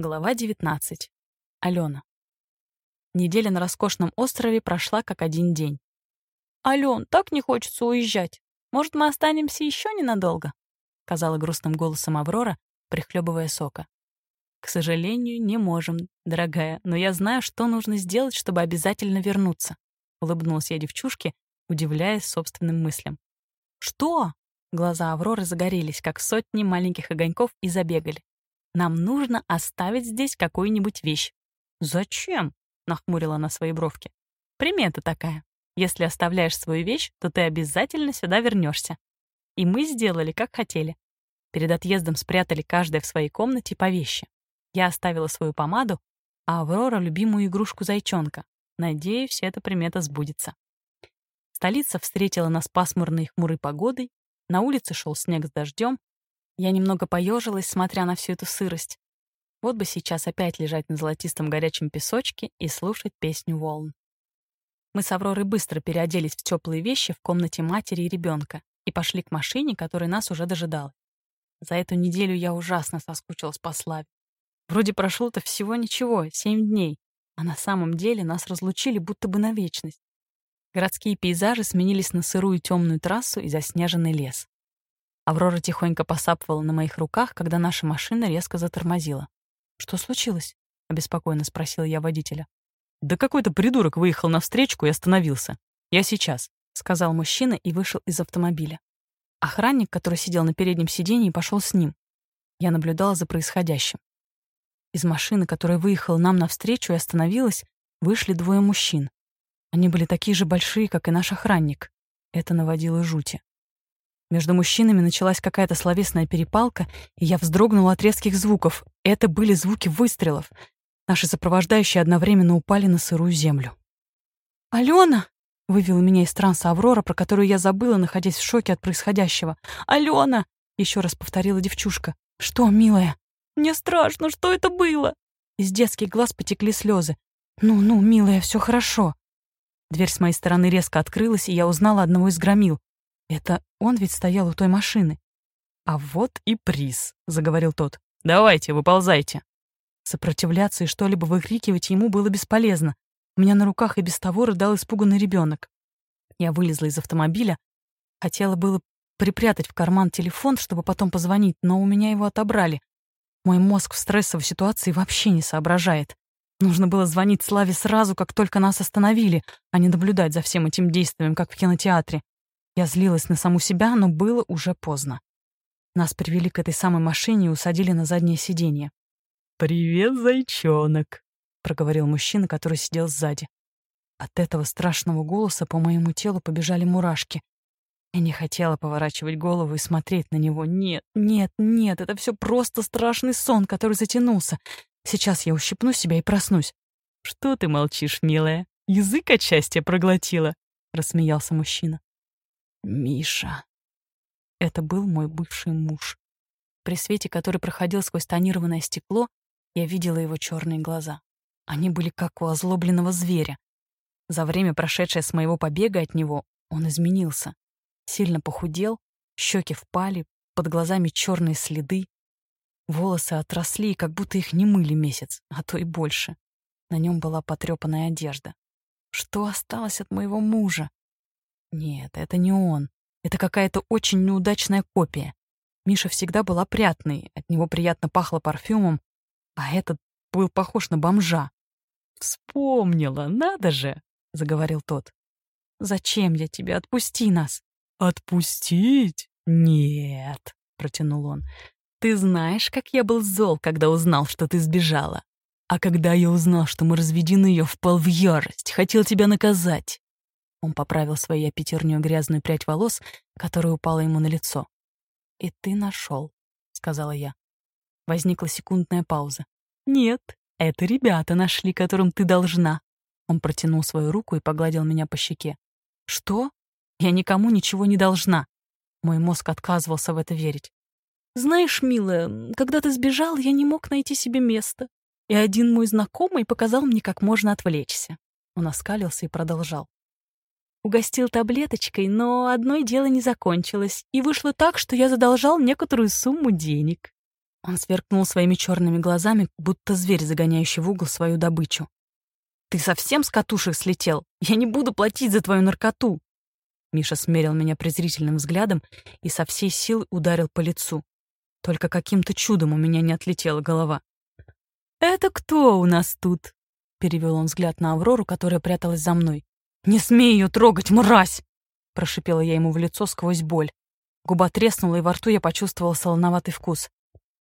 Глава 19. Алена. Неделя на роскошном острове прошла как один день. «Ален, так не хочется уезжать. Может, мы останемся еще ненадолго?» — сказала грустным голосом Аврора, прихлебывая сока. «К сожалению, не можем, дорогая, но я знаю, что нужно сделать, чтобы обязательно вернуться», — улыбнулась я девчушке, удивляясь собственным мыслям. «Что?» Глаза Авроры загорелись, как сотни маленьких огоньков, и забегали. Нам нужно оставить здесь какую-нибудь вещь. Зачем? Нахмурила она свои бровки. Примета такая. Если оставляешь свою вещь, то ты обязательно сюда вернешься. И мы сделали, как хотели. Перед отъездом спрятали каждая в своей комнате по вещи. Я оставила свою помаду, а Аврора — любимую игрушку зайчонка. Надеюсь, эта примета сбудется. Столица встретила нас пасмурной хмурой погодой, на улице шел снег с дождем, я немного поежилась, смотря на всю эту сырость. Вот бы сейчас опять лежать на золотистом горячем песочке и слушать песню волн. Мы с Авророй быстро переоделись в теплые вещи в комнате матери и ребенка и пошли к машине, которая нас уже дожидала. За эту неделю я ужасно соскучилась по Славе. Вроде прошло-то всего ничего, семь дней, а на самом деле нас разлучили будто бы на вечность. Городские пейзажи сменились на сырую темную трассу и заснеженный лес. Аврора тихонько посапывала на моих руках, когда наша машина резко затормозила. «Что случилось?» — обеспокоенно спросила я водителя. «Да какой-то придурок выехал на встречку и остановился. Я сейчас», — сказал мужчина и вышел из автомобиля. Охранник, который сидел на переднем сиденье, пошел с ним. Я наблюдала за происходящим. Из машины, которая выехала нам навстречу и остановилась, вышли двое мужчин. Они были такие же большие, как и наш охранник. Это наводило жути. Между мужчинами началась какая-то словесная перепалка, и я вздрогнула от резких звуков. Это были звуки выстрелов. Наши сопровождающие одновременно упали на сырую землю. «Алена!» — вывела меня из транса Аврора, про которую я забыла, находясь в шоке от происходящего. «Алена!» — еще раз повторила девчушка. «Что, милая?» «Мне страшно, что это было?» Из детских глаз потекли слезы. «Ну-ну, милая, все хорошо». Дверь с моей стороны резко открылась, и я узнала одного из громил. Это он ведь стоял у той машины. «А вот и приз», — заговорил тот. «Давайте, выползайте». Сопротивляться и что-либо выкрикивать ему было бесполезно. У меня на руках и без того рыдал испуганный ребенок. Я вылезла из автомобиля. Хотела было припрятать в карман телефон, чтобы потом позвонить, но у меня его отобрали. Мой мозг в стрессовой ситуации вообще не соображает. Нужно было звонить Славе сразу, как только нас остановили, а не наблюдать за всем этим действием, как в кинотеатре. Я злилась на саму себя, но было уже поздно. Нас привели к этой самой машине и усадили на заднее сиденье. «Привет, зайчонок», — проговорил мужчина, который сидел сзади. От этого страшного голоса по моему телу побежали мурашки. Я не хотела поворачивать голову и смотреть на него. Нет, нет, нет, это все просто страшный сон, который затянулся. Сейчас я ущипну себя и проснусь. «Что ты молчишь, милая? Язык от счастья проглотила», — рассмеялся мужчина. Миша. Это был мой бывший муж. При свете, который проходил сквозь тонированное стекло, я видела его черные глаза. Они были как у озлобленного зверя. За время, прошедшее с моего побега от него, он изменился. Сильно похудел, щеки впали, под глазами черные следы. Волосы отросли, как будто их не мыли месяц, а то и больше. На нем была потрепанная одежда. Что осталось от моего мужа? Нет, это не он. Это какая-то очень неудачная копия. Миша всегда был опрятный, от него приятно пахло парфюмом, а этот был похож на бомжа. «Вспомнила, надо же!» — заговорил тот. «Зачем я тебе? Отпусти нас!» «Отпустить? Нет!» — протянул он. «Ты знаешь, как я был зол, когда узнал, что ты сбежала. А когда я узнал, что мы разведены, я впал в ярость, хотел тебя наказать. Он поправил своей пятерню грязную прядь волос, которая упала ему на лицо. «И ты нашел, сказала я. Возникла секундная пауза. «Нет, это ребята нашли, которым ты должна». Он протянул свою руку и погладил меня по щеке. «Что? Я никому ничего не должна». Мой мозг отказывался в это верить. «Знаешь, милая, когда ты сбежал, я не мог найти себе места. И один мой знакомый показал мне, как можно отвлечься». Он оскалился и продолжал. Угостил таблеточкой, но одной дело не закончилось, и вышло так, что я задолжал некоторую сумму денег. Он сверкнул своими черными глазами, будто зверь, загоняющий в угол свою добычу. «Ты совсем с катушек слетел? Я не буду платить за твою наркоту!» Миша смерил меня презрительным взглядом и со всей силы ударил по лицу. Только каким-то чудом у меня не отлетела голова. «Это кто у нас тут?» — перевел он взгляд на Аврору, которая пряталась за мной. «Не смей ее трогать, мразь!» — прошипела я ему в лицо сквозь боль. Губа треснула, и во рту я почувствовала солоноватый вкус.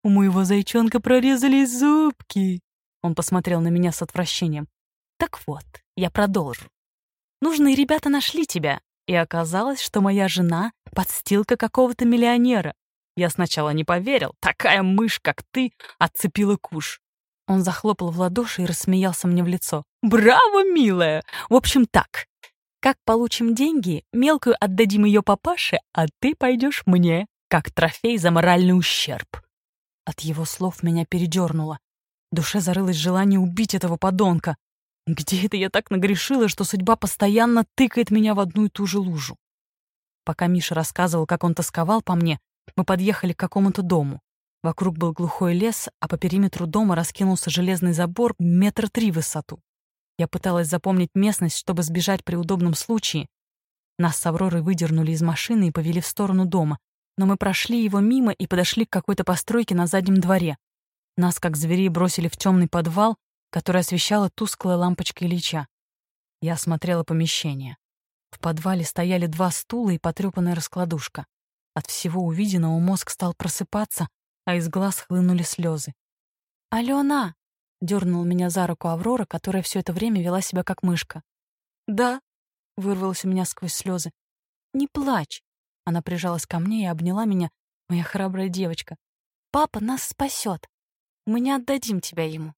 «У моего зайчонка прорезались зубки!» Он посмотрел на меня с отвращением. Так вот, я продолжу. Нужные ребята нашли тебя, и оказалось, что моя жена — подстилка какого-то миллионера. Я сначала не поверил, такая мышь, как ты, отцепила куш. Он захлопал в ладоши и рассмеялся мне в лицо. «Браво, милая! В общем, так. Как получим деньги, мелкую отдадим ее папаше, а ты пойдешь мне, как трофей за моральный ущерб». От его слов меня передернуло. Душе зарылось желание убить этого подонка. Где это я так нагрешила, что судьба постоянно тыкает меня в одну и ту же лужу? Пока Миша рассказывал, как он тосковал по мне, мы подъехали к какому-то дому. Вокруг был глухой лес, а по периметру дома раскинулся железный забор метр три в высоту. Я пыталась запомнить местность, чтобы сбежать при удобном случае. Нас с Авророй выдернули из машины и повели в сторону дома, но мы прошли его мимо и подошли к какой-то постройке на заднем дворе. Нас, как зверей, бросили в темный подвал, которое освещала тусклая лампочка Ильича. Я осмотрела помещение. В подвале стояли два стула и потрёпанная раскладушка. От всего увиденного мозг стал просыпаться, а из глаз хлынули слезы. «Алена!» — дернула меня за руку Аврора, которая все это время вела себя как мышка. «Да», — вырвалось у меня сквозь слезы. «Не плачь!» Она прижалась ко мне и обняла меня, моя храбрая девочка. «Папа нас спасет. Мы не отдадим тебя ему».